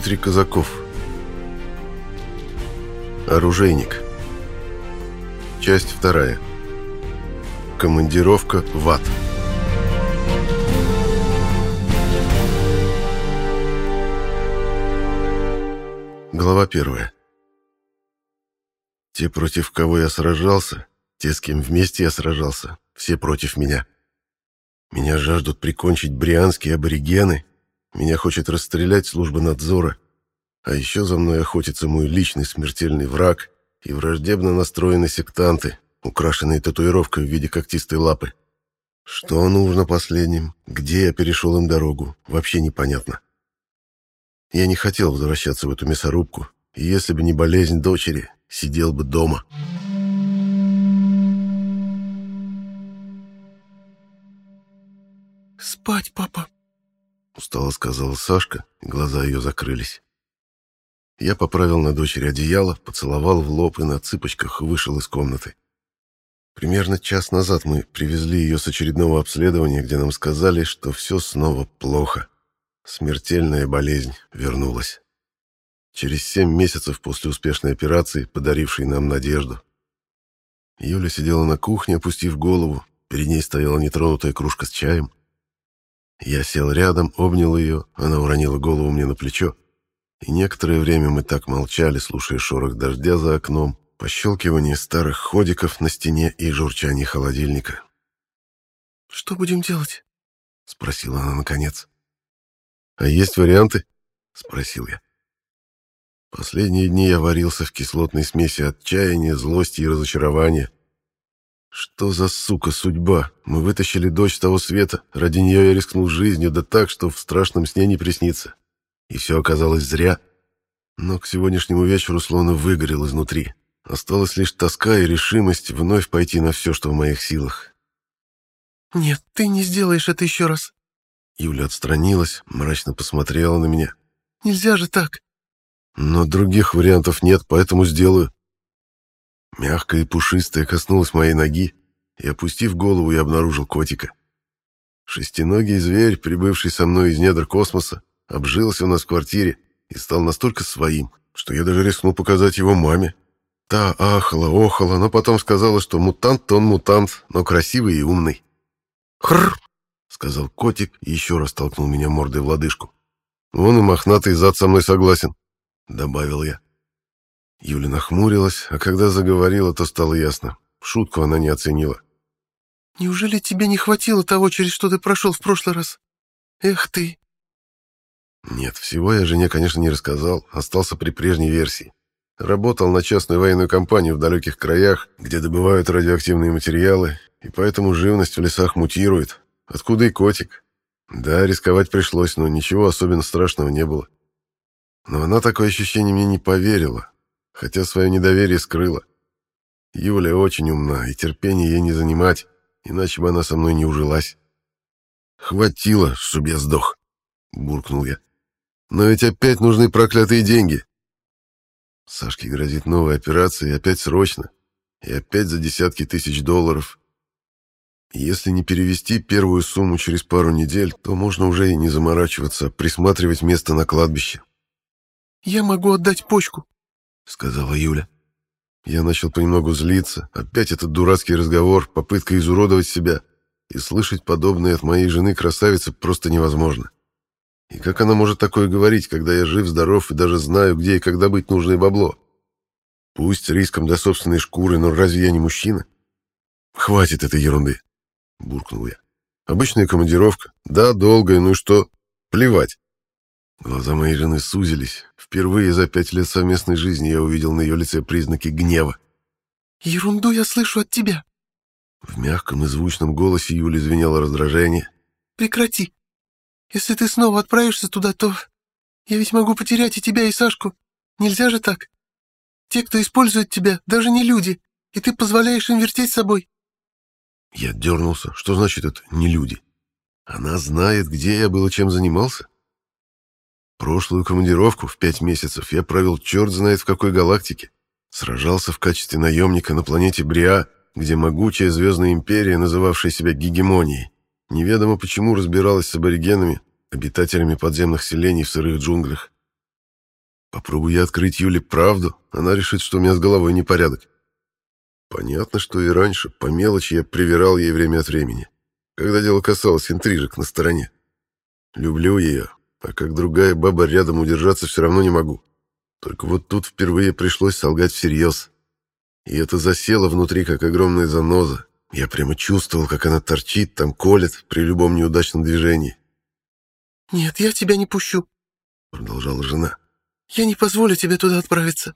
Дмитрий Казаков. Оружейник. Часть вторая. Командировка в ад. Глава первая. Те, против кого я сражался, те, с кем вместе я сражался, все против меня. Меня жаждут прикончить брианские аборигены, меня хочет расстрелять служба надзора, а еще за мной охотится мой личный смертельный враг и враждебно настроенные сектанты, украшенные татуировкой в виде когтистой лапы. Что нужно последним, где я перешел им дорогу, вообще непонятно. Я не хотел возвращаться в эту мясорубку, и если бы не болезнь дочери, сидел бы дома. «Спать, папа!» — устало сказала Сашка, и глаза ее закрылись. Я поправил на дочери одеяло, поцеловал в лоб и на цыпочках вышел из комнаты. Примерно час назад мы привезли ее с очередного обследования, где нам сказали, что все снова плохо. Смертельная болезнь вернулась. Через семь месяцев после успешной операции, подарившей нам надежду. Юля сидела на кухне, опустив голову. Перед ней стояла нетронутая кружка с чаем. Я сел рядом, обнял ее, она уронила голову мне на плечо. И некоторое время мы так молчали, слушая шорох дождя за окном, пощелкивание старых ходиков на стене и журчание холодильника. «Что будем делать?» — спросила она наконец. «А есть варианты?» — спросил я. Последние дни я варился в кислотной смеси отчаяния, злости и разочарования. Что за сука судьба? Мы вытащили дочь с того света. Ради нее я рискнул жизнью, да так, что в страшном сне не приснится. И все оказалось зря. Но к сегодняшнему вечеру словно выгорел изнутри. Осталась лишь тоска и решимость вновь пойти на все, что в моих силах. «Нет, ты не сделаешь это еще раз». Юля отстранилась, мрачно посмотрела на меня. «Нельзя же так». «Но других вариантов нет, поэтому сделаю». Мягкая и пушистая коснулась моей ноги, и, опустив голову, я обнаружил котика. Шестиногий зверь, прибывший со мной из недр космоса, обжился у нас в квартире и стал настолько своим, что я даже рискнул показать его маме. Та ахала, охала, но потом сказала, что мутант-то он мутант, но красивый и умный. «Хрррр!» — сказал котик и еще раз толкнул меня мордой в лодыжку. «Он и мохнатый зад со мной согласен», — добавил я. Юля нахмурилась, а когда заговорила, то стало ясно. Шутку она не оценила. «Неужели тебе не хватило того, через что ты прошел в прошлый раз? Эх ты!» Нет, всего я жене, конечно, не рассказал, остался при прежней версии. Работал на частную военную компанию в далеких краях, где добывают радиоактивные материалы, и поэтому живность в лесах мутирует. Откуда и котик. Да, рисковать пришлось, но ничего особенно страшного не было. Но она такое ощущение мне не поверила, хотя свое недоверие скрыла. Юля очень умна, и терпение ей не занимать, иначе бы она со мной не ужилась. «Хватило, чтоб я сдох», — буркнул я. «Но ведь опять нужны проклятые деньги». Сашке грозит новая операция, и опять срочно, и опять за десятки тысяч долларов. Если не перевести первую сумму через пару недель, то можно уже и не заморачиваться, присматривать место на кладбище. «Я могу отдать почку», — сказала Юля. Я начал понемногу злиться. Опять этот дурацкий разговор, попытка изуродовать себя. И слышать подобное от моей жены красавицы просто невозможно. И как она может такое говорить, когда я жив-здоров и даже знаю, где и когда быть нужное бабло? Пусть риском для собственной шкуры, но разве я не мужчина? Хватит этой ерунды, буркнул я. Обычная командировка. Да, долгая, ну и что? Плевать. Глаза моей жены сузились. Впервые за пять лет совместной жизни я увидел на ее лице признаки гнева. «Ерунду я слышу от тебя». В мягком и звучном голосе Юли звенело раздражение. «Прекрати. Если ты снова отправишься туда, то я ведь могу потерять и тебя, и Сашку. Нельзя же так. Те, кто использует тебя, даже не люди, и ты позволяешь им вертеть собой». Я дернулся. Что значит это «не люди»? Она знает, где я был и чем занимался? Прошлую командировку в пять месяцев я провел черт знает в какой галактике. Сражался в качестве наемника на планете Бриа, где могучая звездная империя, называвшая себя гегемонией, неведомо почему разбиралась с аборигенами, обитателями подземных селений в сырых джунглях. Попробую я открыть Юле правду, она решит, что у меня с головой непорядок. Понятно, что и раньше по мелочи я привирал ей время от времени, когда дело касалось интрижек на стороне. Люблю ее, а как другая баба рядом удержаться все равно не могу. Только вот тут впервые пришлось солгать всерьез. И это засело внутри, как огромная заноза. Я прямо чувствовал, как она торчит, там колет при любом неудачном движении. «Нет, я тебя не пущу», — продолжала жена. «Я не позволю тебе туда отправиться».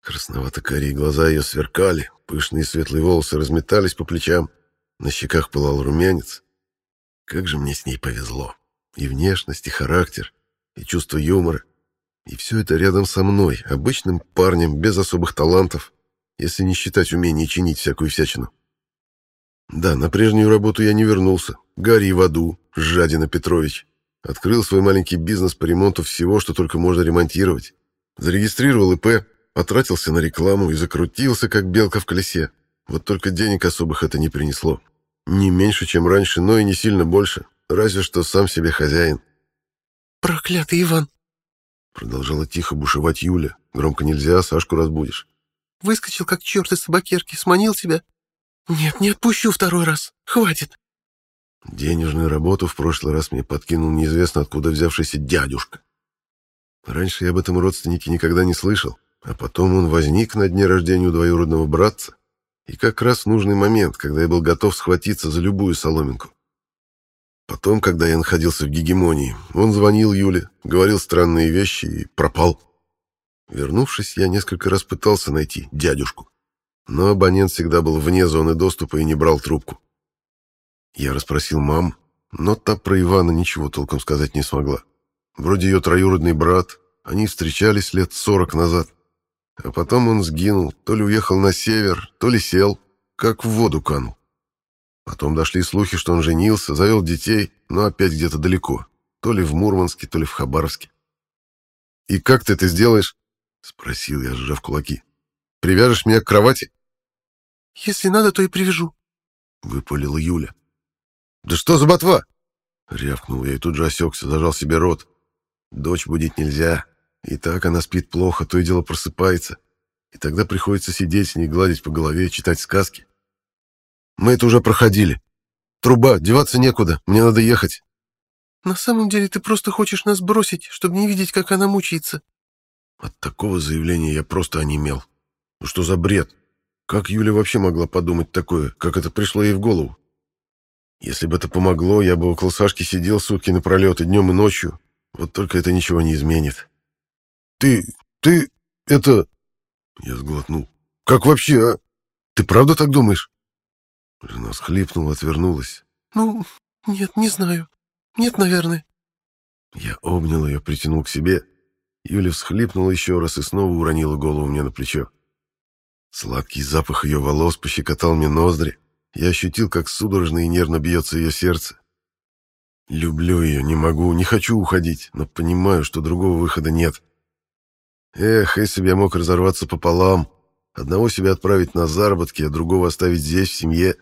Красновато-карие глаза ее сверкали, пышные светлые волосы разметались по плечам, на щеках пылал румянец. Как же мне с ней повезло. И внешность, и характер, и чувство юмора. И все это рядом со мной, обычным парнем, без особых талантов, если не считать умение чинить всякую всячину. Да, на прежнюю работу я не вернулся. Гори в аду, жадина Петрович. Открыл свой маленький бизнес по ремонту всего, что только можно ремонтировать. Зарегистрировал ИП, потратился на рекламу и закрутился, как белка в колесе. Вот только денег особых это не принесло. Не меньше, чем раньше, но и не сильно больше. Разве что сам себе хозяин. «Проклятый Иван!» Продолжала тихо бушевать Юля. Громко нельзя, Сашку разбудишь. «Выскочил, как черт из собакерки, сманил тебя. Нет, не отпущу второй раз. Хватит!» Денежную работу в прошлый раз мне подкинул неизвестно откуда взявшийся дядюшка. Раньше я об этом родственнике никогда не слышал, а потом он возник на дне рождения у двоюродного братца, и как раз в нужный момент, когда я был готов схватиться за любую соломинку. Потом, когда я находился в гегемонии, он звонил Юле, говорил странные вещи и пропал. Вернувшись, я несколько раз пытался найти дядюшку, но абонент всегда был вне зоны доступа и не брал трубку. Я расспросил мам, но та про Ивана ничего толком сказать не смогла. Вроде ее троюродный брат, они встречались лет сорок назад. А потом он сгинул, то ли уехал на север, то ли сел, как в воду канул. Потом дошли слухи, что он женился, завел детей, но опять где-то далеко, то ли в Мурманске, то ли в Хабаровске. «И как ты это сделаешь?» — спросил я, сжав кулаки. «Привяжешь меня к кровати?» «Если надо, то и привяжу», — выпалила Юля. «Да что за ботва?» Рявкнул я и тут же осекся, зажал себе рот. Дочь будить нельзя. И так она спит плохо, то и дело просыпается. И тогда приходится сидеть с ней, гладить по голове, читать сказки. Мы это уже проходили. Труба, деваться некуда, мне надо ехать. На самом деле ты просто хочешь нас бросить, чтобы не видеть, как она мучается. От такого заявления я просто онемел. Ну что за бред? Как Юля вообще могла подумать такое, как это пришло ей в голову? Если бы это помогло, я бы около Сашки сидел сутки напролет и днем, и ночью. Вот только это ничего не изменит. «Ты... ты... это...» Я сглотнул. «Как вообще, а? Ты правда так думаешь?» Жена схлипнула, отвернулась. «Ну, нет, не знаю. Нет, наверное». Я обнял ее, притянул к себе. Юля всхлипнула еще раз и снова уронила голову мне на плечо. Сладкий запах ее волос пощекотал мне ноздри. Я ощутил, как судорожно и нервно бьется ее сердце. Люблю ее, не могу, не хочу уходить, но понимаю, что другого выхода нет. Эх, если бы я мог разорваться пополам, одного себя отправить на заработки, а другого оставить здесь, в семье.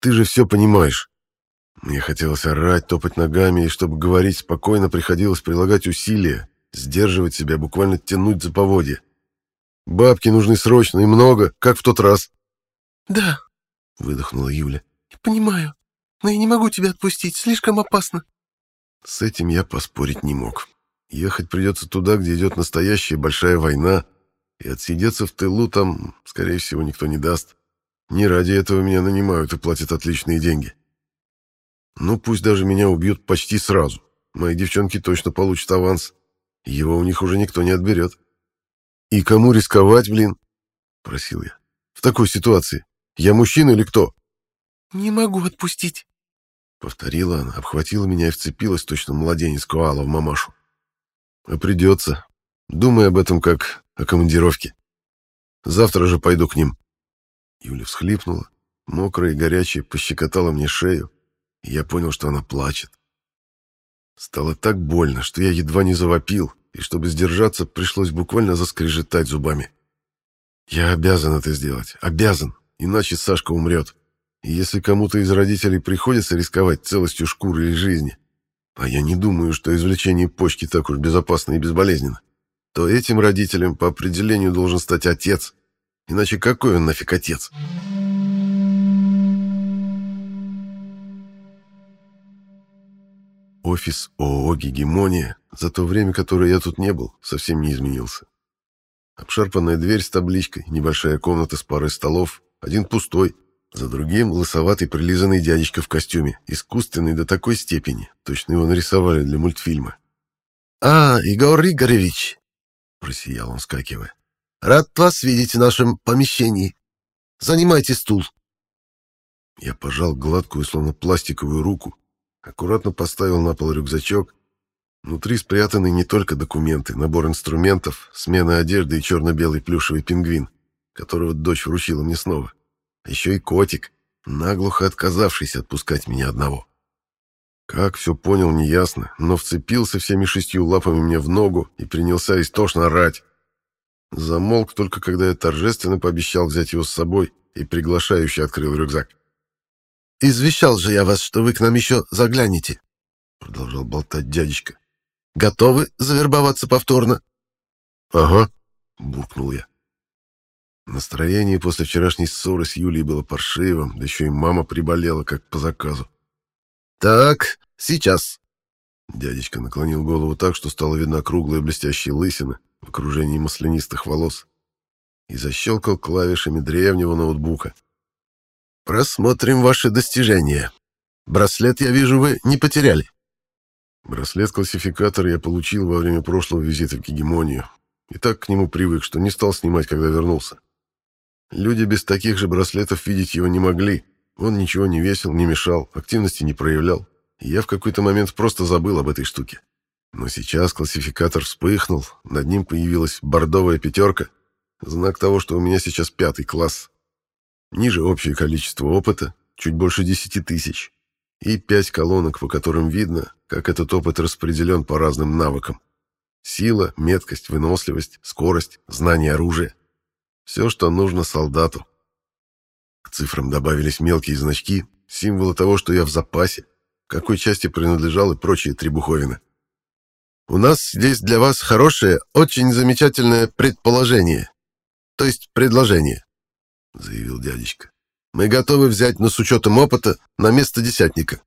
Ты же все понимаешь. Мне хотелось орать, топать ногами, и чтобы говорить спокойно, приходилось прилагать усилия, сдерживать себя, буквально тянуть за поводья. Бабки нужны срочно и много, как в тот раз. «Да», выдохнула Юля. «Понимаю, но я не могу тебя отпустить, слишком опасно». С этим я поспорить не мог. Ехать придется туда, где идет настоящая большая война, и отсидеться в тылу там, скорее всего, никто не даст. Не ради этого меня нанимают и платят отличные деньги. Ну, пусть даже меня убьют почти сразу. Мои девчонки точно получат аванс. Его у них уже никто не отберет. «И кому рисковать, блин?» — просил я. «В такой ситуации. Я мужчина или кто?» «Не могу отпустить», — повторила она, обхватила меня и вцепилась, точно младенец коала в мамашу. «А придется. Думай об этом как о командировке. Завтра же пойду к ним». Юля всхлипнула, мокрая и горячая, пощекотала мне шею, и я понял, что она плачет. Стало так больно, что я едва не завопил, и чтобы сдержаться, пришлось буквально заскрежетать зубами. Я обязан это сделать, обязан иначе Сашка умрет. И если кому-то из родителей приходится рисковать целостью шкуры или жизни, а я не думаю, что извлечение почки так уж безопасно и безболезненно, то этим родителем по определению должен стать отец. Иначе какой он нафиг отец? Офис ООО «Гегемония» за то время, которое я тут не был, совсем не изменился. Обшарпанная дверь с табличкой, небольшая комната с парой столов, один пустой, за другим лысоватый прилизанный дядечка в костюме, искусственный до такой степени, точно его нарисовали для мультфильма. «А, Игорь Игоревич!» — просиял он, скакивая. «Рад вас видеть в нашем помещении. Занимайте стул». Я пожал гладкую, словно пластиковую руку, аккуратно поставил на пол рюкзачок. Внутри спрятаны не только документы, набор инструментов, смена одежды и черно-белый плюшевый пингвин, которого дочь вручила мне снова. А еще и котик, наглухо отказавшийся отпускать меня одного. Как все понял, неясно, но вцепился всеми шестью лапами мне в ногу и принялся истошно орать. Замолк только, когда я торжественно пообещал взять его с собой и приглашающе открыл рюкзак. «Извещал же я вас, что вы к нам еще заглянете», — продолжал болтать дядечка. «Готовы завербоваться повторно?» «Ага», — буркнул я. Настроение после вчерашней ссоры с Юлей было паршивым, да еще и мама приболела, как по заказу. «Так, сейчас». Дядечка наклонил голову так, что стала видна круглая блестящая лысина в окружении маслянистых волос и защелкал клавишами древнего ноутбука. Просмотрим ваши достижения. Браслет, я вижу, вы не потеряли. Браслет-классификатор я получил во время прошлого визита в Гегемонию. И так к нему привык, что не стал снимать, когда вернулся. Люди без таких же браслетов видеть его не могли. Он ничего не весил, не мешал, активности не проявлял. И я в какой-то момент просто забыл об этой штуке. Но сейчас классификатор вспыхнул, над ним появилась бордовая пятерка, знак того, что у меня сейчас пятый класс. Ниже общее количество опыта, чуть больше 10 тысяч, и пять колонок, по которым видно, как этот опыт распределен по разным навыкам. Сила, меткость, выносливость, скорость, знание оружия. Все, что нужно солдату. К цифрам добавились мелкие значки, символы того, что я в запасе, какой части принадлежал и прочие требуховины. У нас здесь для вас хорошее, очень замечательное предположение, то есть предложение. — заявил дядечка. «Мы готовы взять, но с учетом опыта, на место десятника.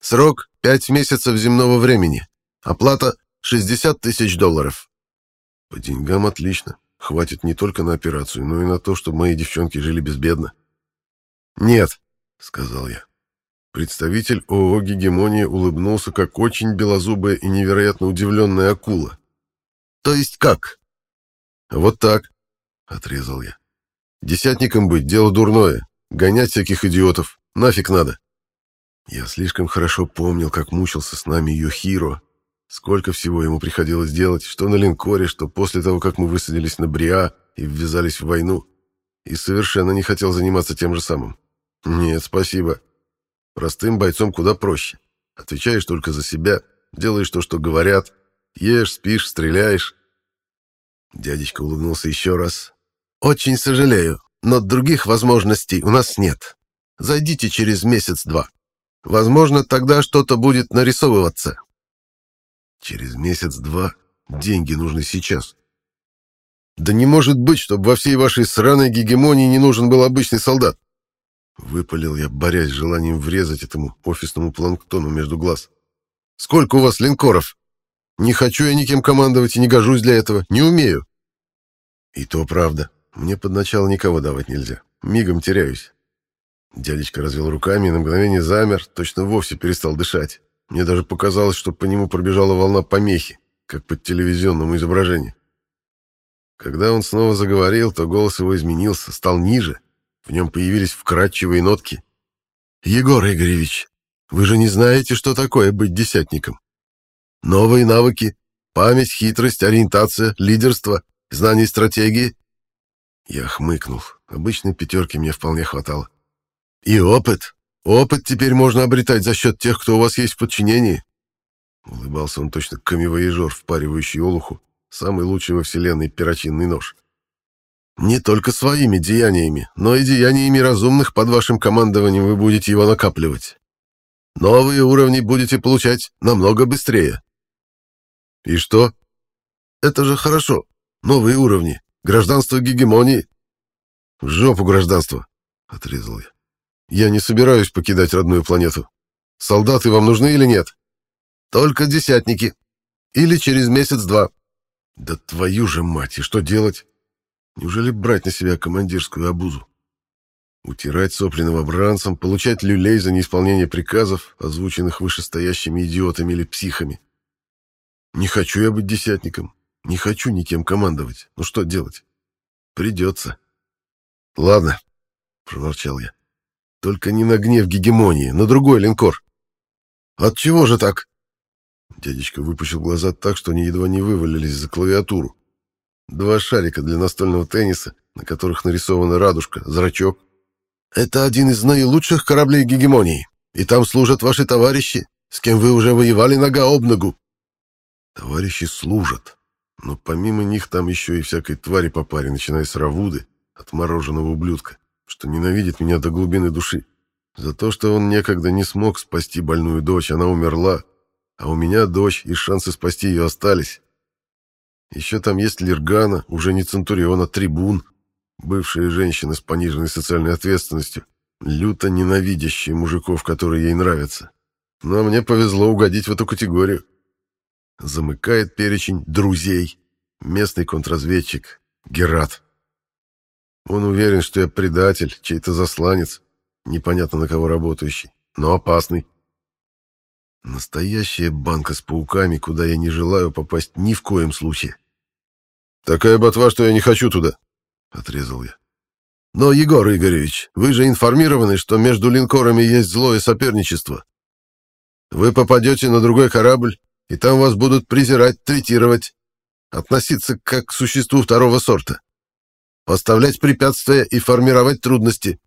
Срок — пять месяцев земного времени. Оплата — 60 тысяч долларов». «По деньгам отлично. Хватит не только на операцию, но и на то, чтобы мои девчонки жили безбедно». «Нет», — сказал я. Представитель ООО «Гегемония» улыбнулся, как очень белозубая и невероятно удивленная акула. «То есть как?» «Вот так», — отрезал я. Десятником быть — дело дурное. Гонять всяких идиотов. Нафиг надо. Я слишком хорошо помнил, как мучился с нами Йохиро. Сколько всего ему приходилось делать, что на линкоре, что после того, как мы высадились на Бриа и ввязались в войну. И совершенно не хотел заниматься тем же самым. Нет, спасибо. Простым бойцом куда проще. Отвечаешь только за себя, делаешь то, что говорят. Ешь, спишь, стреляешь. Дядечка улыбнулся еще раз, «Очень сожалею, но других возможностей у нас нет. Зайдите через месяц-два. Возможно, тогда что-то будет нарисовываться». «Через месяц-два? Деньги нужны сейчас». «Да не может быть, чтобы во всей вашей сраной гегемонии не нужен был обычный солдат!» Выпалил я, борясь с желанием врезать этому офисному планктону между глаз. «Сколько у вас линкоров? Не хочу я никем командовать и не гожусь для этого, не умею». И то правда. Мне под начало никого давать нельзя. Мигом теряюсь. Дядечка развел руками и на мгновение замер, точно вовсе перестал дышать. Мне даже показалось, что по нему пробежала волна помехи, как под телевизионному изображению. Когда он снова заговорил, то голос его изменился, стал ниже. В нем появились вкрадчивые нотки. «Егор Игоревич, вы же не знаете, что такое быть десятником. Новые навыки, память, хитрость, ориентация, лидерство, знание стратегии я хмыкнул. Обычной пятерки мне вполне хватало. И опыт. Опыт теперь можно обретать за счет тех, кто у вас есть в подчинении. Улыбался он точно камевоежор, впаривающий олуху. Самый лучший во вселенной перочинный нож. Не только своими деяниями, но и деяниями разумных под вашим командованием вы будете его накапливать. Новые уровни будете получать намного быстрее. И что? Это же хорошо. Новые уровни. Гражданство гегемонии. В жопу гражданство, отрезал я. Я не собираюсь покидать родную планету. Солдаты вам нужны или нет? Только десятники. Или через месяц-два. Да твою же мать, и что делать? Неужели брать на себя командирскую обузу? Утирать сопли новобранцам, получать люлей за неисполнение приказов, озвученных вышестоящими идиотами или психами. Не хочу я быть десятником, не хочу никем командовать. Ну что делать? Придется. Ладно, проворчал я. Только не на гнев гегемонии, на другой линкор. От чего же так? Дядечка выпучил глаза так, что они едва не вывалились за клавиатуру. Два шарика для настольного тенниса, на которых нарисована радужка, зрачок. Это один из наилучших кораблей гегемонии, и там служат ваши товарищи, с кем вы уже воевали нога об ногу. Товарищи служат, но помимо них там еще и всякой твари по паре, начиная с Равуды, отмороженного ублюдка, что ненавидит меня до глубины души. За то, что он некогда не смог спасти больную дочь, она умерла, а у меня дочь, и шансы спасти ее остались. Еще там есть Лергана, уже не Центурион, а Трибун, бывшая женщина с пониженной социальной ответственностью, люто ненавидящая мужиков, которые ей нравятся. Но мне повезло угодить в эту категорию. Замыкает перечень друзей. Местный контрразведчик Герат. Он уверен, что я предатель, чей-то засланец, непонятно на кого работающий, но опасный. Настоящая банка с пауками, куда я не желаю попасть ни в коем случае. «Такая ботва, что я не хочу туда», — отрезал я. «Но, Егор Игоревич, вы же информированы, что между линкорами есть злое соперничество. Вы попадете на другой корабль, и там вас будут презирать, третировать, относиться как к существу второго сорта, поставлять препятствия и формировать трудности.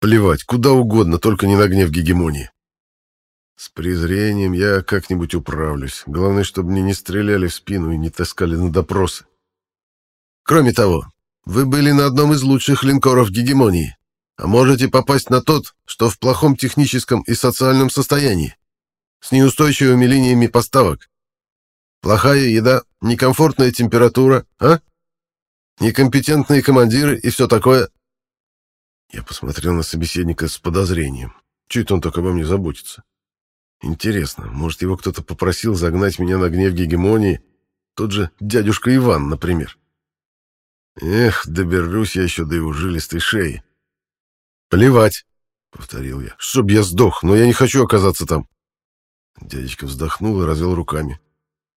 Плевать, куда угодно, только не на гнев гегемонии. С презрением я как-нибудь управлюсь. Главное, чтобы мне не стреляли в спину и не таскали на допросы. Кроме того, вы были на одном из лучших линкоров гегемонии, а можете попасть на тот, что в плохом техническом и социальном состоянии, с неустойчивыми линиями поставок. Плохая еда, некомфортная температура, а? Некомпетентные командиры и все такое. Я посмотрел на собеседника с подозрением. Чуть он так обо мне заботится. Интересно, может, его кто-то попросил загнать меня на гнев гегемонии? Тот же дядюшка Иван, например. Эх, доберусь я еще до его жилистой шеи. «Плевать», — повторил я, — «чтоб я сдох, но я не хочу оказаться там». Дядечка вздохнул и развел руками.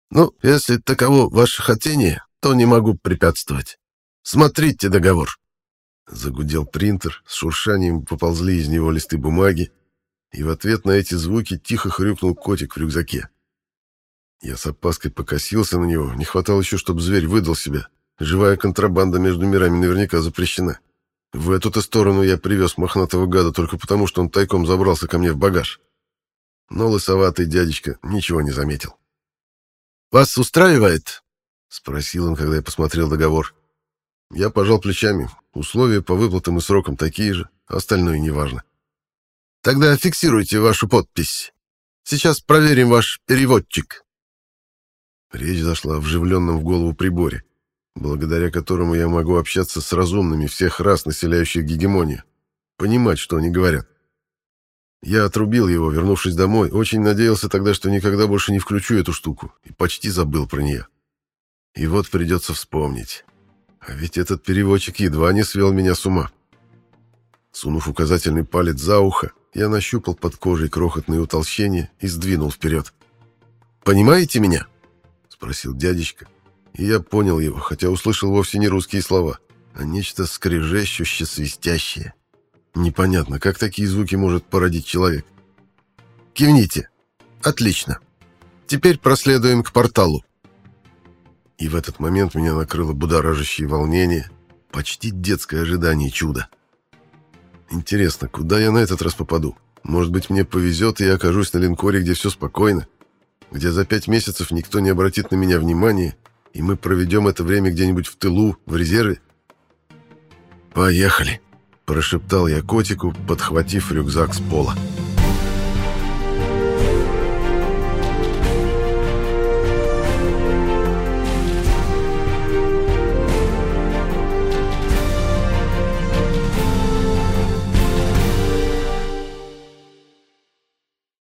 «Ну, если таково ваше хотение, то не могу препятствовать. Смотрите договор». Загудел принтер, с шуршанием поползли из него листы бумаги, и в ответ на эти звуки тихо хрюкнул котик в рюкзаке. Я с опаской покосился на него, не хватало еще, чтобы зверь выдал себя. Живая контрабанда между мирами наверняка запрещена. В эту-то сторону я привез мохнатого гада только потому, что он тайком забрался ко мне в багаж. Но лысоватый дядечка ничего не заметил. «Вас устраивает?» — спросил он, когда я посмотрел договор. Я пожал плечами. Условия по выплатам и срокам такие же, остальное неважно. Тогда фиксируйте вашу подпись. Сейчас проверим ваш переводчик. Речь зашла о вживленном в голову приборе, благодаря которому я могу общаться с разумными всех рас, населяющих гегемонию, понимать, что они говорят. Я отрубил его, вернувшись домой, очень надеялся тогда, что никогда больше не включу эту штуку, и почти забыл про нее. И вот придется вспомнить. А ведь этот переводчик едва не свел меня с ума. Сунув указательный палец за ухо, я нащупал под кожей крохотные утолщения и сдвинул вперед. «Понимаете меня?» — спросил дядечка. И я понял его, хотя услышал вовсе не русские слова, а нечто скрежещущее, свистящее. Непонятно, как такие звуки может породить человек. «Кивните. Отлично. Теперь проследуем к порталу». И в этот момент меня накрыло будоражащее волнение, почти детское ожидание чуда. Интересно, куда я на этот раз попаду? Может быть, мне повезет, и я окажусь на линкоре, где все спокойно, где за пять месяцев никто не обратит на меня внимания, и мы проведем это время где-нибудь в тылу, в резерве? «Поехали!» – прошептал я котику, подхватив рюкзак с пола. «Поехали!»